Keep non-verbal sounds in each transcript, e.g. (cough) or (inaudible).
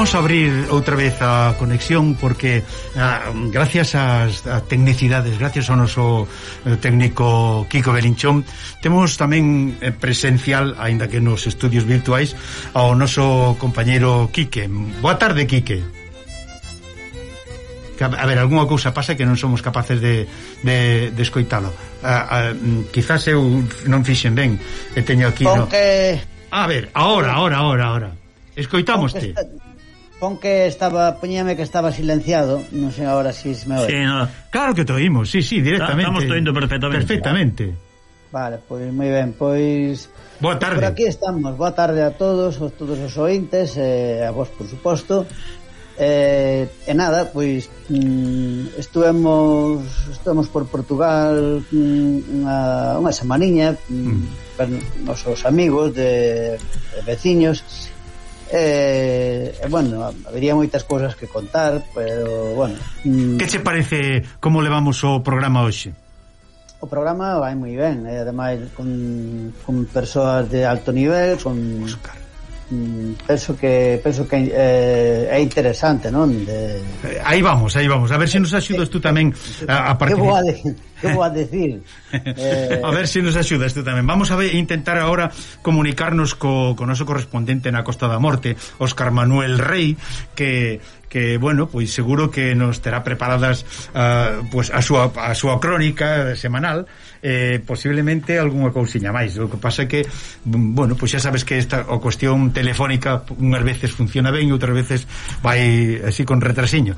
Vamos a abrir outra vez a conexión porque a, gracias ás tecnicidades, gracias ao noso eh, técnico Kiko Belinchón, temos tamén eh, presencial, aínda que nos estudios virtuais, ao noso compañeiro Quique. Boa tarde, Quique. A ver, algunha cousa pasa que non somos capaces de, de, de escoitalo. A, a, quizás eu non fixen ben e teño aquí... Porque... No... A ver, agora, agora, agora, agora. Escoitámoste. Porque... Pon que estaba, poñame que estaba silenciado, non sei agora se me oi. Sí, no. Claro que te oímos, sí, sí, ah, directamente. Estamos toindo perfectamente. Perfectamente. Vale, pois pues, moi ben, pois Boa tarde. Por aquí estamos. Boa tarde a todos, a todos os ointes, eh, a vos por suposto. Eh, e nada, pois mm, estuvemos estamos por Portugal mm, unha, unha semaniña mm, mm. nosos amigos de, de veciños eh, bueno, habería moitas cousas que contar, pero, bueno... Mm. Que che parece como levamos o programa hoxe? O programa vai moi ben, eh, ademais con, con persoas de alto nivel, con... Oscar Mm, penso que penso que eh, é interesante, non? De... Eh, aí vamos, aí vamos. A ver se nos axudas tú tamén a, a partir. Que vou a, de... que vou a decir? (laughs) eh... A ver se nos axudas tú tamén. Vamos a ver, intentar agora comunicarnos co, co noso correspondente na Costa da Morte, Óscar Manuel Rey, que que, bueno, pois seguro que nos terá preparadas uh, pois a súa, a súa crónica semanal eh, posiblemente algunha cousiña máis o que pasa é que, bueno, pois xa sabes que esta o cuestión telefónica unhas veces funciona ben e outras veces vai así con retrasiño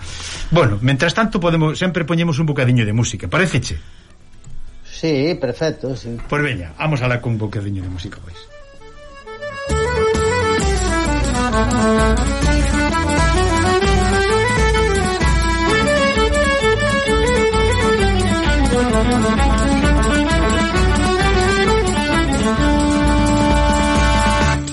bueno, mentras tanto podemos sempre poñemos un bocadiño de música, pareceche? Sí, perfecto, sí. Pois veña, vamos a la con un bocadiño de música, pois. Pues. (laughs)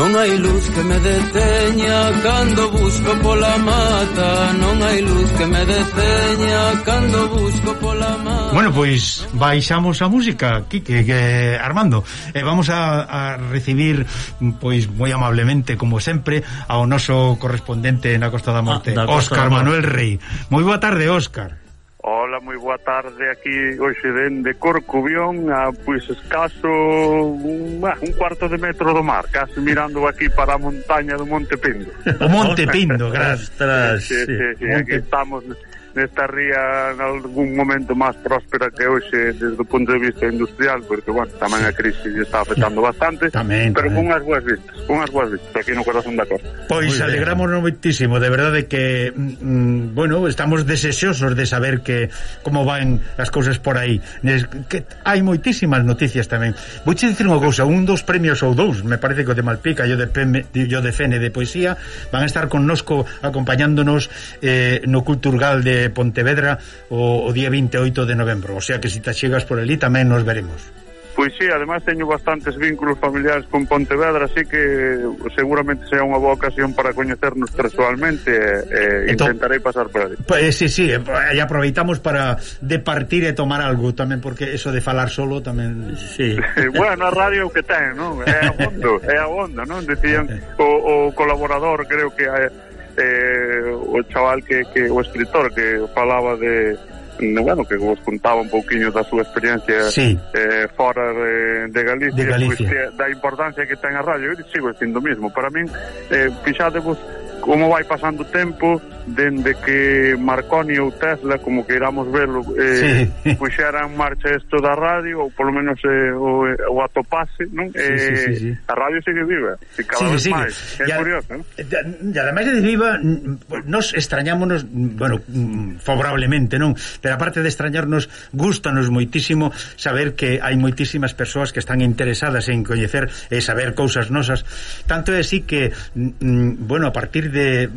Non hai luz que me deteña cando busco pola mata. Non hai luz que me deteña cando busco pola mata. Bueno, pois baixamos a música, Quique, que, Armando. E eh, vamos a, a recibir, pois moi amablemente, como sempre Ao noso correspondente na Costa da ah, Morte, ah, da Óscar Manuel Rey. Moi boa tarde, Óscar. Ola, moi boa tarde aquí hoxe dende Corcubión a pois escaso un, ah, un cuarto de metro do mar casi mirando aquí para a montaña do Monte Pindo. O Monte Pindo, (laughs) gracias sí, sí, sí, sí, Monte... Aquí estamos nesta ría en algún momento máis próspera que hoxe desde o punto de vista industrial, porque, bueno, tamén a crise está afectando bastante, tamén, pero tamén. unhas boas vistas, unhas boas vistas, aquí no corazón da costa. Pois alegrámonos moitísimo, de verdade que, mm, mm bueno, estamos deseosos de saber que como van as cousas por aí. Que hai moitísimas noticias tamén. Vou che dicir unha cousa, un dos premios ou dous, me parece que o de Malpica e o de, PM, yo de Fene de Poesía, van a estar connosco acompañándonos eh, no Culturgal de Pontevedra o, o día 28 de novembro. O sea que se si te chegas por ali tamén nos veremos. Pois sí, además teño bastantes vínculos familiares con Pontevedra, así que seguramente sea unha boa ocasión para coñecernos persoalmente e eh, entón, intentarei pasar por ali. Pois sí, sí, eh, e aproveitamos para departir e tomar algo tamén, porque eso de falar solo tamén... Sí. (laughs) bueno, a radio que ten, non? É a (laughs) bondo, é a bondo, non? Dicían eh, o, o colaborador, creo que... Hai eh, o chaval que, que o escritor que falaba de bueno, que vos contaba un pouquiño da súa experiencia sí. eh, fora de, de Galicia, de Galicia. Pois, pues, da importancia que ten a radio, eu sigo sendo o mesmo para min, eh, fixadevos como vai pasando o tempo dende que Marconi ou Tesla, como que iramos verlo, eh, sí. (laughs) puxera en marcha isto da radio, ou polo menos eh, o, o atopase, non? Sí, eh, sí, sí, sí. A radio sigue viva, e cada sí, vez sí, máis. É y curioso, non? Eh, e ademais de viva, nos extrañámonos, bueno, favorablemente, non? Pero aparte de extrañarnos, gustanos moitísimo saber que hai moitísimas persoas que están interesadas en coñecer e saber cousas nosas. Tanto é así que, mm, mm, bueno, a partir de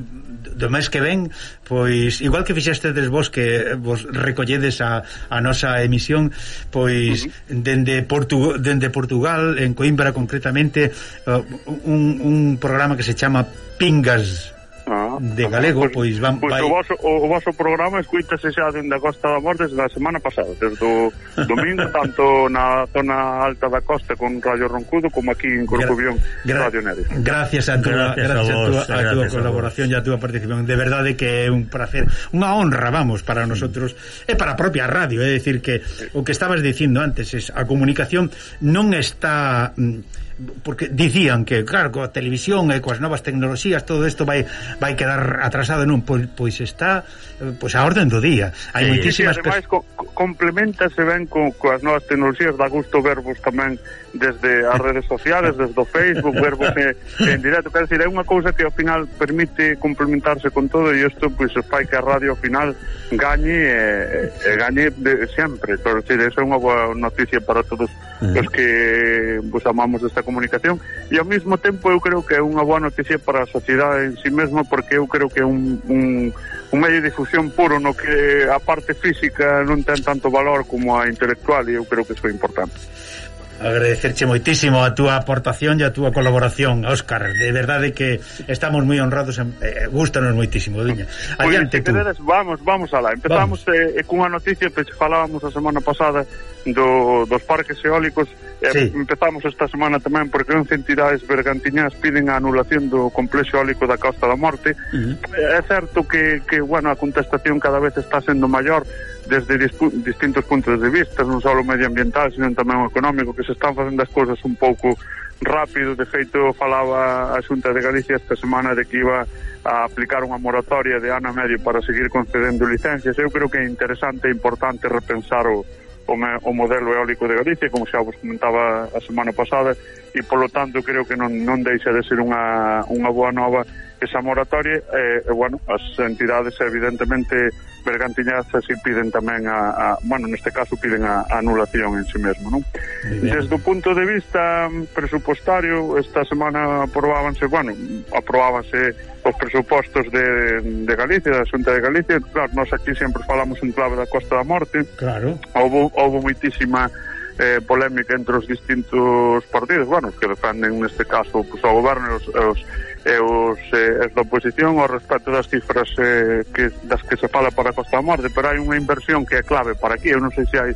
do mes que ven pois igual que fixestedes vos que vos recolledes a, a nosa emisión pois uh -huh. dende, Portu, dende Portugal en Coimbra concretamente uh, un, un programa que se chama Pingas Ah, de galego, pois, pois van pois vai... o, vosso, o, o vosso programa escuítase xa dende a Costa da Morte desde a semana pasada, desde o (laughs) domingo tanto na zona alta da costa con Radio Roncudo como aquí en Corcubión gra Radio Neres. Gracias a túa gracias, gracias a, vos, a túa, a túa colaboración e a túa participación. De verdade que é un placer, unha honra, vamos, para nosotros e para a propia radio, é dicir que o que estabas dicindo antes, es, a comunicación non está mm, porque dicían que claro, coa televisión e coas novas tecnoloxías todo isto vai vai quedar atrasado non, pois, pois está eh, pois a orden do día. Hai sí, moitísimas sí, ademais, co, complementase ben co, coas novas tecnoloxías, dá gusto verbos tamén desde as redes sociales, desde o Facebook, verbos en, en directo, quer dizer, é unha cousa que ao final permite complementarse con todo e isto pois fai que a radio ao final gañe e, e gañe de sempre, pero é unha boa noticia para todos mm. os que pues, amamos esta comunidade comunicación e ao mesmo tempo eu creo que é unha boa noticia para a sociedade en si sí mesmo porque eu creo que é un, un, un medio de difusión puro no que a parte física non ten tanto valor como a intelectual e eu creo que iso é importante agradecerche moitísimo a túa aportación e a túa colaboración, Óscar. De verdade que estamos moi honrados, en, eh, gustanos moitísimo, Diña. Pois, Adiante tú. Queredes, vamos, vamos alá. Empezamos vamos. eh, eh cunha noticia que falábamos a semana pasada do, dos parques eólicos eh, sí. empezamos esta semana tamén porque 11 entidades bergantiñas piden a anulación do complexo eólico da Costa da Morte uh eh, -huh. é certo que, que bueno, a contestación cada vez está sendo maior desde distintos puntos de vista, non só o medioambiental, sino tamén o económico, que se están facendo as cousas un pouco rápido, de feito falaba a Xunta de Galicia esta semana de que iba a aplicar unha moratoria de ano e medio para seguir concedendo licencias. Eu creo que é interesante e importante repensar o, o, me, o modelo eólico de Galicia, como xa vos comentaba a semana pasada, e polo tanto creo que non, non deixa de ser unha, unha boa nova esa moratoria, e, eh, bueno, as entidades evidentemente bergantiñas así piden tamén a, a bueno, neste caso piden a, a anulación en si sí mesmo, non? Desde o punto de vista presupostario, esta semana aprobábanse, bueno, aprobábanse os presupostos de, de Galicia, da Xunta de Galicia, claro, nós aquí sempre falamos un clave da Costa da Morte. Claro. Houve, houve moitísima eh, polémica entre os distintos partidos, bueno, que defenden neste caso pues, o goberno e os, os e os, eh, as da oposición ao respecto das cifras eh, que, das que se fala para a Costa da Morte pero hai unha inversión que é clave para aquí. Eu non sei se hai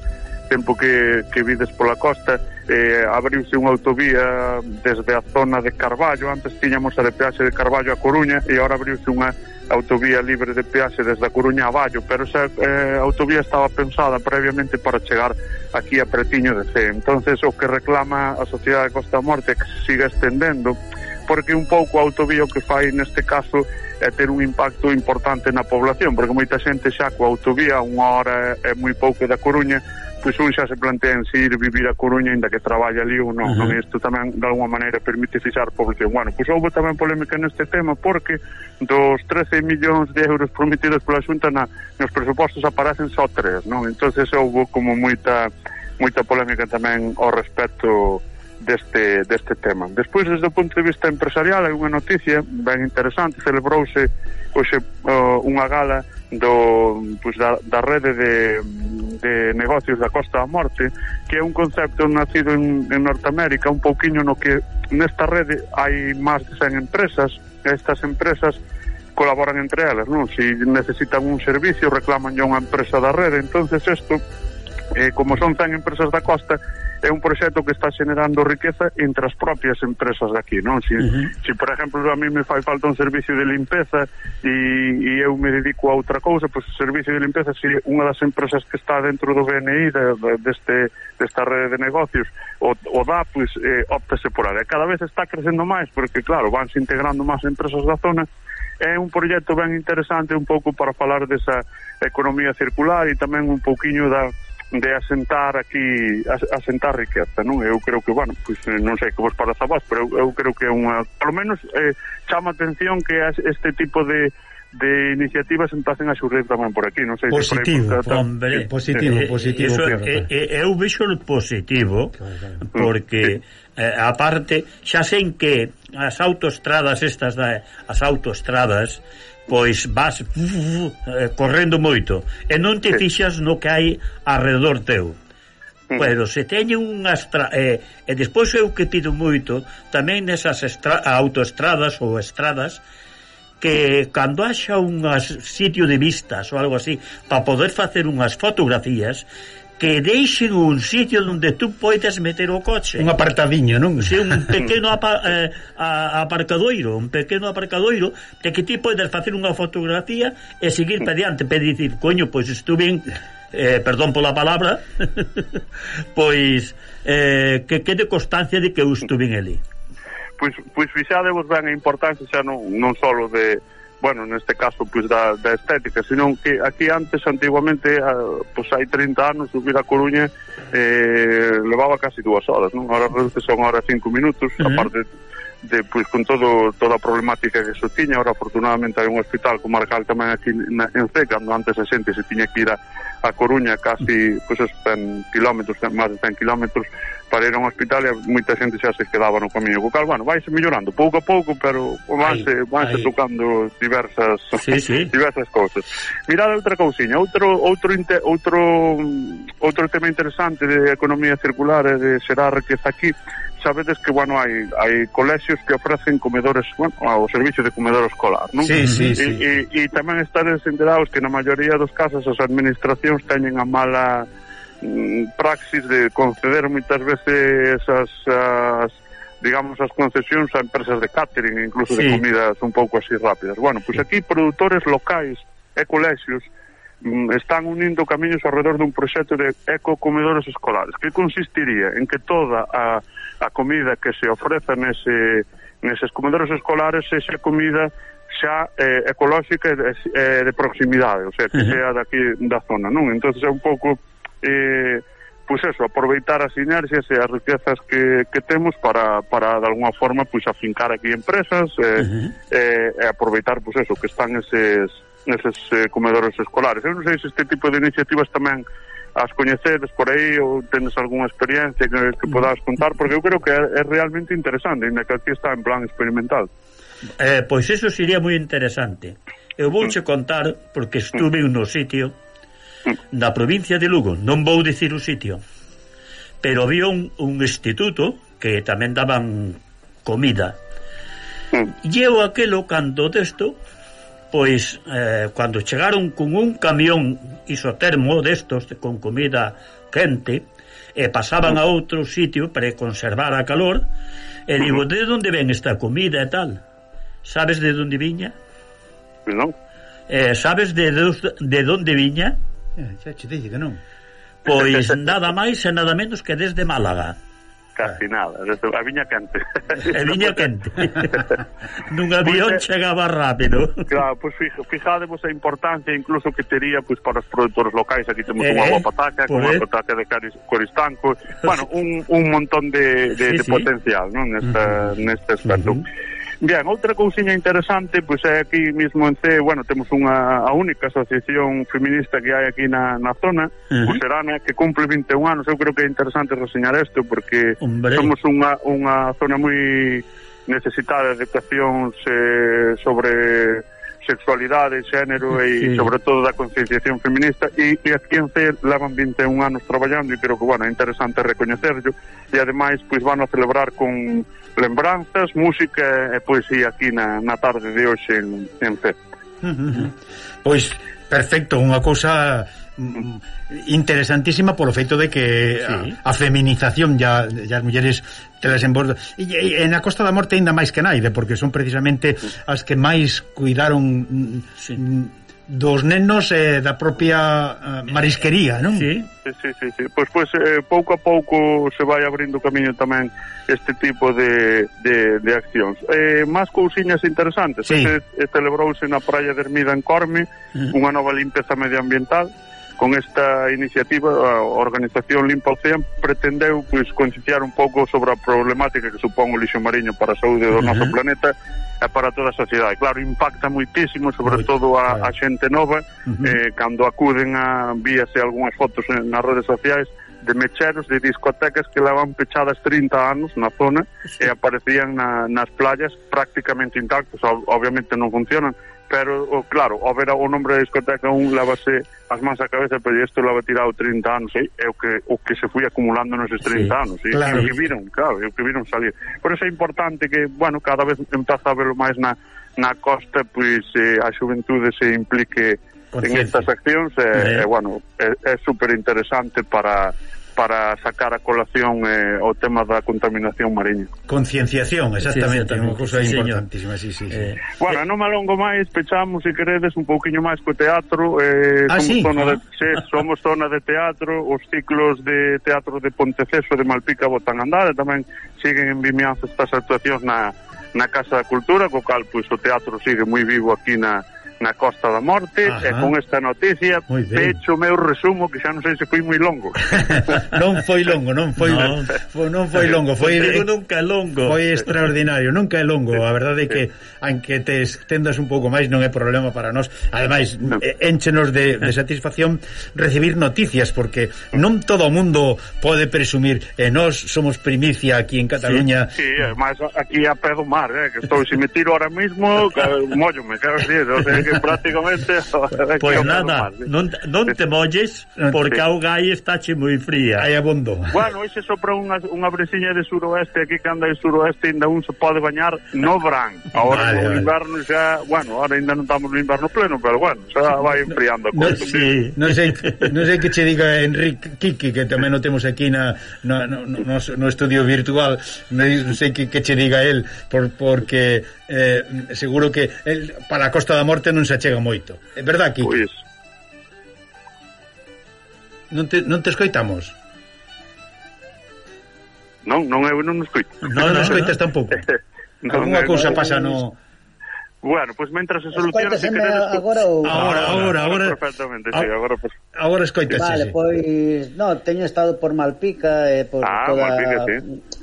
tempo que, que vides pola costa. Eh, abriuse unha autovía desde a zona de Carballo. Antes tiñamos a de peaxe de Carballo a Coruña e agora abriuse unha autovía libre de peaxe desde a Coruña a Vallo pero esa eh, autovía estaba pensada previamente para chegar aquí a Pretiño de C entonces o que reclama a sociedade de Costa Morte que se siga estendendo porque un pouco a autovía o que fai neste caso é ter un impacto importante na población, porque moita xente xa coa autovía unha hora é moi pouco da Coruña, pois un xa se plantea en si ir vivir a Coruña ainda que traballa ali ou non, uh -huh. non isto tamén de alguma maneira permite fixar población. Bueno, pois houve tamén polémica neste tema porque dos 13 millóns de euros prometidos pola Xunta na, nos presupostos aparecen só tres, non? Entonces houve como moita moita polémica tamén ao respecto deste, deste tema. Despois, desde o punto de vista empresarial, hai unha noticia ben interesante. Celebrouse hoxe uh, unha gala do, pues, da, da rede de, de negocios da Costa da Morte, que é un concepto nacido en, en Norteamérica, un pouquiño no que nesta rede hai máis de 100 empresas, estas empresas colaboran entre elas, non? Se si necesitan un servicio, reclaman unha empresa da rede, entonces isto eh, como son tan empresas da costa, é un proxecto que está generando riqueza entre as propias empresas daqui, non? Si, uh -huh. si por exemplo, a mí me fai falta un servicio de limpeza e, e eu me dedico a outra cousa, pois o servicio de limpeza se unha das empresas que está dentro do BNI de, de, deste, desta rede de negocios o, o dá, pois eh, optase por área. Cada vez está crecendo máis, porque claro, vanse integrando máis empresas da zona é un proxecto ben interesante un pouco para falar desa economía circular e tamén un pouquiño da, de asentar aquí asentar riqueza, non? Eu creo que, bueno, pois eh, non sei que vos para vos, pero eu, eu creo que é unha, polo menos eh, chama atención que este tipo de de iniciativas entasen a xurrir tamén por aquí, non sei positivo, se por aí, por hombre, eh, positivo, eh, positivo. Eso, claro, eh, eh, eu vexo positivo claro, claro. porque eh, aparte xa sen que as autoestradas estas da, as autoestradas pois vas uf, uf, eh, correndo moito. E non te fixas no que hai alrededor teu. Mm. Pero se teñe unhas tra... eh, e despois eu que pido moito tamén nesas estra... autoestradas ou estradas que cando haxa un sitio de vistas ou algo así para poder facer unhas fotografías que deixen un sitio onde tú poidas meter o coche. Un apartadiño, non? Si, sí, un pequeno apa, eh, a, aparcadoiro, un pequeno aparcadoiro de que ti poidas facer unha fotografía e seguir pediante, pedi dicir, coño, pois estuve, eh, perdón pola palabra (laughs) pois eh, que quede constancia de que eu estuve ali pois, pois fixadevos ben a importancia xa non, non solo de, bueno, neste caso pois da, da estética, senón que aquí antes antiguamente a, pois hai 30 anos subir a Coruña eh, levaba casi dúas horas, non? Ahora reduce son hora cinco minutos, uh -huh. aparte de pois con todo toda a problemática que se tiña, ahora afortunadamente hai un hospital comarcal tamén aquí na, en C, cando antes a xente se tiña que ir a, a Coruña casi pois 100 kilómetros, máis de 100 kilómetros para ir a un hospital e moita xente xa se quedaba no camiño. Co cal, bueno, vaise mellorando pouco a pouco, pero vanse, vanse tocando diversas sí, sí. (laughs) diversas cousas. Mirad outra cousiña, outro outro outro outro tema interesante de economía circular e de xerar riqueza aquí sabedes que, bueno, hai, hai colexios que ofrecen comedores, bueno, o servicio de comedor escolar, non? Sí, sí, e, sí. E, e tamén estades enterados que na maioría dos casos as administracións teñen a mala Mm, praxis de conceder moitas veces as, as digamos, as concesións a empresas de catering, incluso sí. de comidas un pouco así rápidas. Bueno, pois aquí produtores locais e colexios mm, están unindo camiños alrededor dun proxecto de ecocomedores escolares, que consistiría en que toda a, a comida que se ofrece nese, neses comedores escolares sexa comida xa eh, ecolóxica e de, eh, de proximidade, o sea, que uh -huh. sea daqui da zona, non? Entonces é un pouco eh, pois eso, aproveitar as sinergias e as riquezas que, que temos para, para de alguna forma pois afincar aquí empresas eh, uh -huh. eh, e aproveitar pois eso, que están eses, eses eh, comedores escolares. Eu non sei se este tipo de iniciativas tamén as coñecedes por aí ou tenes algunha experiencia que, que podas contar, porque eu creo que é, é realmente interesante, ainda que aquí está en plan experimental. Eh, pois eso sería moi interesante. Eu vouche mm. contar, porque estuve no sitio, na provincia de Lugo, non vou dicir o sitio, pero había un, un instituto que tamén daban comida. Mm. Llevo aquelo canto desto, pois eh, cando chegaron con un camión isotermo destos con comida quente e pasaban a outro sitio para conservar a calor, e digo, de onde ven esta comida e tal? Sabes de onde viña? Non. Eh, sabes de, de onde viña? Eh, xa che dije que non. Pois (laughs) nada máis e nada menos que desde Málaga. Casi ah. nada, desde a viña quente. A viña quente. (laughs) Nun avión pues, chegaba rápido. Claro, pois pues, fijademos a importancia incluso que tería pois, pues, para os produtores locais. Aquí temos eh, unha boa pataca, como pois. unha pataca de coristanco. Bueno, (laughs) un, un montón de, de, sí, de sí. potencial non? Nesta, uh -huh. neste aspecto. Uh -huh. Bien, outra cousiña interesante pois é aquí mismo en C, bueno, temos unha a única asociación feminista que hai aquí na, na zona, uh -huh. o Serana, que cumple 21 anos, eu creo que é interesante reseñar isto porque Hombre. somos unha, unha zona moi necesitada de educación eh, sobre sexualidade, xénero e sí. sobre todo da concienciación feminista e, e aquí en C levan 21 anos traballando e creo que, bueno, é interesante recoñecerlo e ademais, pois van a celebrar con lembranzas, música e poesía aquí na, na tarde de hoxe en, en FEP. Uh (laughs) -huh. Pois, perfecto, unha cousa mm, interesantísima polo feito de que sí. a, a feminización ya, ya as mulleres telas en bordo e, e, e na Costa da Morte ainda máis que naide porque son precisamente as que máis cuidaron mm, sí. Mm, dos nenos eh, da propia eh, marisquería, non? Sí, sí, sí, sí. Pois, pois eh, pouco a pouco se vai abrindo camiño tamén este tipo de, de, de accións. Eh, máis cousiñas interesantes. Sí. Este, celebrouse na Praia de Ermida en Corme, uh -huh. unha nova limpeza medioambiental, con esta iniciativa a organización Limpa Ocean pretendeu pois concienciar un pouco sobre a problemática que supón o lixo mariño para a saúde do uh -huh. noso planeta e para toda a sociedade. Claro, impacta muitísimo, sobre Moito, todo a, a xente nova, uh -huh. eh, cando acuden a víase algunhas fotos nas redes sociais de mecheros, de discotecas que levan pechadas 30 anos na zona sí. e aparecían na, nas playas prácticamente intactos, obviamente non funcionan, pero o, claro, ao ver o nombre da discoteca un levase as mans á cabeza, pero isto leva tirado 30 anos, e é o que o que se foi acumulando neses 30 sí, anos, e claro. o que viron, claro, o que viron salir. Por eso é importante que, bueno, cada vez empeza a verlo máis na na costa, pois eh, a xuventude se implique en estas accións, eh, eh. eh bueno, é, é super interesante para para sacar a colación eh, o tema da contaminación mariña. Concienciación, exactamente, sí, unha cousa sí, importantísima, sí, sí. Eh, bueno, eh, non me alongo máis, pechamos, se queredes, un pouquiño máis co teatro, eh, ah, somos, sí? zona ah. de, (laughs) sí, somos zona de teatro, os ciclos de teatro de Ponteceso, de Malpica, botan andada, tamén siguen en Vimianzo estas actuacións na, na Casa da Cultura, co cal, pois, o teatro sigue moi vivo aquí na, na Costa da Morte Ajá. e con esta noticia pecho o meu resumo que xa non sei se foi moi longo. (laughs) non foi longo, non foi non, foi, non foi longo, foi nunca longo. Foi extraordinario, nunca é longo, a verdade é que aunque te estendas un pouco máis non é problema para nós. Ademais, no. énchenos de, de satisfacción recibir noticias porque non todo o mundo pode presumir e nós somos primicia aquí en Cataluña. Sí, sí aquí a pé do mar, eh, que estou se me tiro ahora mismo, mollome, claro, sí, o sea, que prácticamente (laughs) Pois pues nada, non, non te molles porque sí. a auga aí estáche moi fría hai abondo. Bueno, ese sopra unha, unha bresiña de suroeste aquí que anda de suroeste ainda un se pode bañar no verán ahora vale, no vale. inverno xa bueno, ahora ainda non estamos no inverno pleno pero bueno, xa vai enfriando no, no, sí. non sei, non sei que che diga Enrique Kiki que tamén o temos aquí na, na, no, no, no estudio virtual non sei que, que che diga el por, porque eh, seguro que el, para a Costa da Morte non se achega moito. É verdad, Kiko? Pois. Non te, non te escoitamos. Non, non, eu non escoito. Non, non (laughs) escoitas tampouco. (laughs) non, Alguna non, cousa pasa no... Bueno, pois pues mentras se soluciona se queredes... Agora, ou... Ah, agora, agora, agora, agora... Perfectamente, a... sí, agora... Pues... Agora escoitas, Vale, sí. pois... No, teño estado por Malpica e eh, por ah, toda... Malpica, sí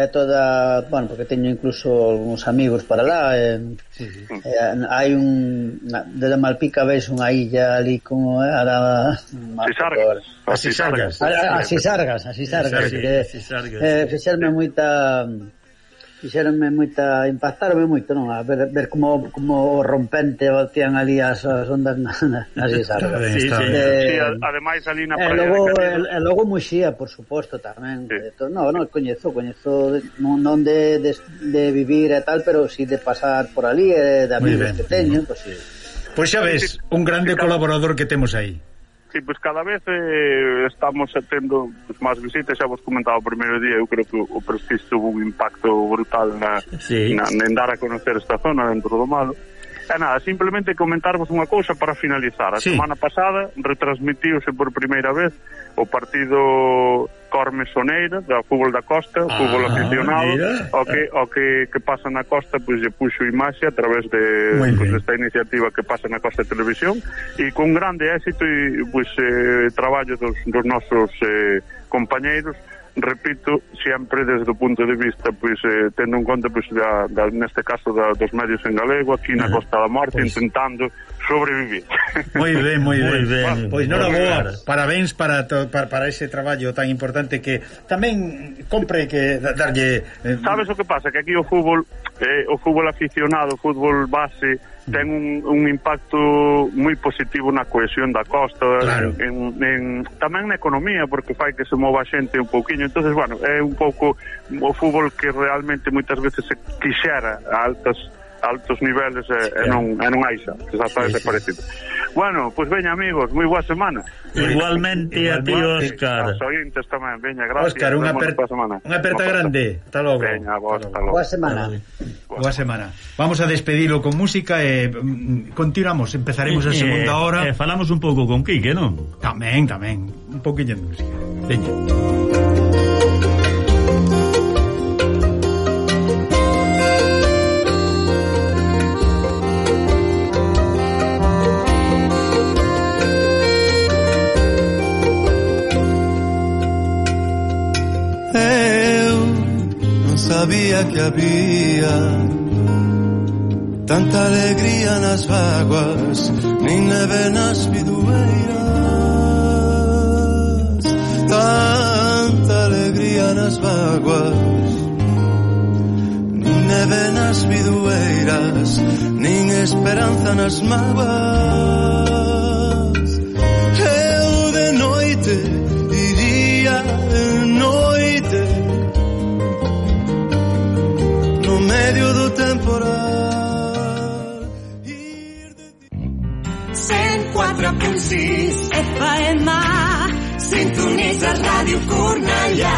é toda, bueno, porque teño incluso algúns amigos para lá, eh, sí, hai un desde Malpica ves unha illa ali como era a Sisargas. As Sisargas, a Cisargas as Sisargas, eh, fixerme moita fixeronme moita, impactaronme moito, non? A ver, ver como, como rompente batían ali as, as ondas nas, nas guisarras. sí, sí, eh, sí, ademais ali na praia. E logo, e logo Muxía, por suposto, tamén. Sí. To, no, no, coñezo, coñezo non, non de, de, de vivir e tal, pero si sí de pasar por ali e de amigos que teño, pois pues, sí. Pois pues xa ves, un grande colaborador que temos aí. Sí, pois cada vez eh, estamos tendo pues, máis visitas, xa vos comentaba o primeiro día, eu creo que o Prestige tuvo un impacto brutal na, sí. na, en dar a conocer esta zona dentro do malo. E nada, simplemente comentarvos unha cousa para finalizar. A sí. semana pasada retransmitiuse por primeira vez o partido Corme Soneira, da fútbol da costa, ah, fútbol aficionado, mira. o que o que, que pasa na costa, pois pues, lle puxo imaxe a través de pues, pois, desta iniciativa que pasa na costa de televisión e con grande éxito e pois pues, eh, traballo dos, dos nosos eh, compañeiros repito, sempre desde o punto de vista pois eh, tendo en conta pois da, da neste caso da, dos medios en galego aquí na Costa da Morte pois. intentando sobrevivir. Moi ben, moi ben. ben. Pois non boa, parabéns para, to, para para ese traballo tan importante que tamén compre que darlle eh, Sabes o que pasa? Que aquí o fútbol eh, o fútbol aficionado, o fútbol base ten un, un impacto moi positivo na cohesión da costa claro. en, en, tamén na economía porque fai que se mova a xente un pouquiño entonces bueno, é un pouco o fútbol que realmente moitas veces se quixera a altas altos niveles e, e non, e non hai xa, exactamente sí, sí. parecido. Bueno, pois pues veña amigos, moi boa semana. Igualmente, a ti, Óscar. Os ointes tamén, veña, gracias. Óscar, unha, per... unha aperta grande. Hasta logo. Veña, vos, hasta logo. Boa semana. Boa, boa semana. Vamos a despedilo con música e mm, continuamos, empezaremos a segunda eh, hora. Eh, falamos un pouco con Quique, non? Tamén, tamén. Un poquinho de música. Veña. sabía que había tanta alegría nas vaguas, nin neve nas vidueiras Tanta alegría nas vaguas, nin neve nas vidueiras nin esperanza nas mágoas. temporal. Cent quatre punt sis, FM, sintonitzes Ràdio Cornellà.